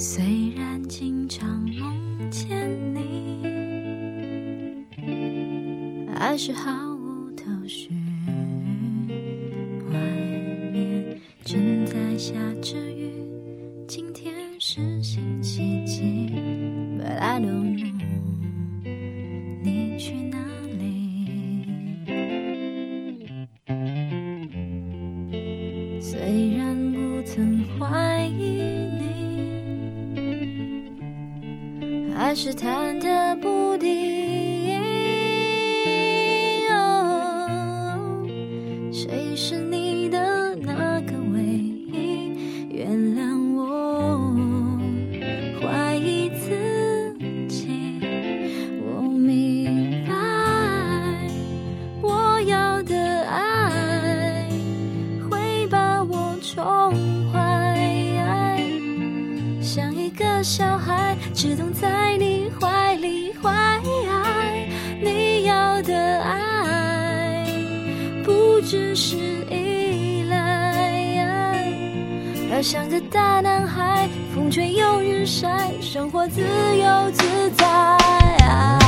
虽然经常梦见你，还是毫无头绪。外面正在下着雨，今天是星期几？But I don't know，你去哪里？虽然不曾怀疑还是忐忑不定。哦谁是你的那个唯一？原谅我怀疑自己。我明白，我要的爱会把我宠坏。像一个小孩，只懂在只是依赖，要像个大男孩，风吹又日晒，生活自由自在。